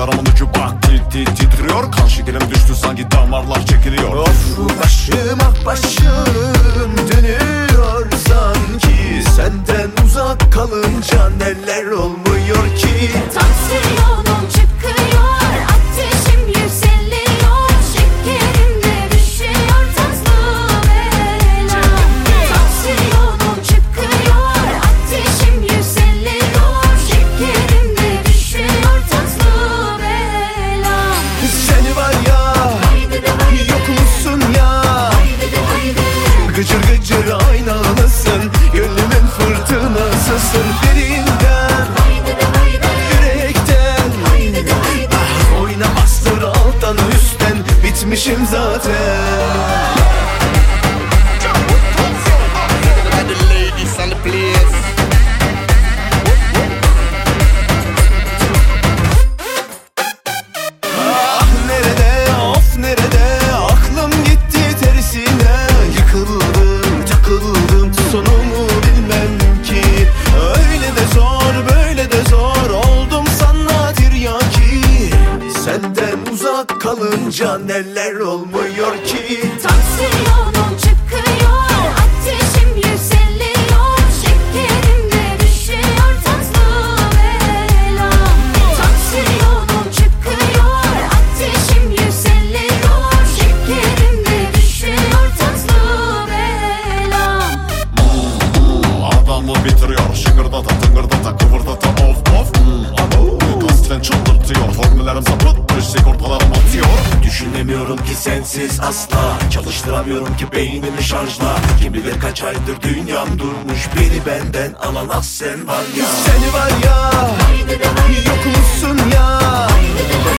Ayaklarımın ucu bak titriyor. Kan şekerim düştü sanki damarlar çekiliyor. Of başım ah başım dönüyor sanki. Senden uzak kalınca neler olmuş? Gıcır aynalısın Gönlümün fırtınasısın Birinden yürekten Ah oyna bastır alttan üstten Bitmişim zaten kalınca neler olmuyor ki? Tansiyonum Düşünemiyorum ki sensiz asla. Çalıştıramıyorum ki beynimi şarjla. Kim bilir kaç aydır dünyam durmuş. Beni benden alan az sen var ya. Seni var ya yok musun ya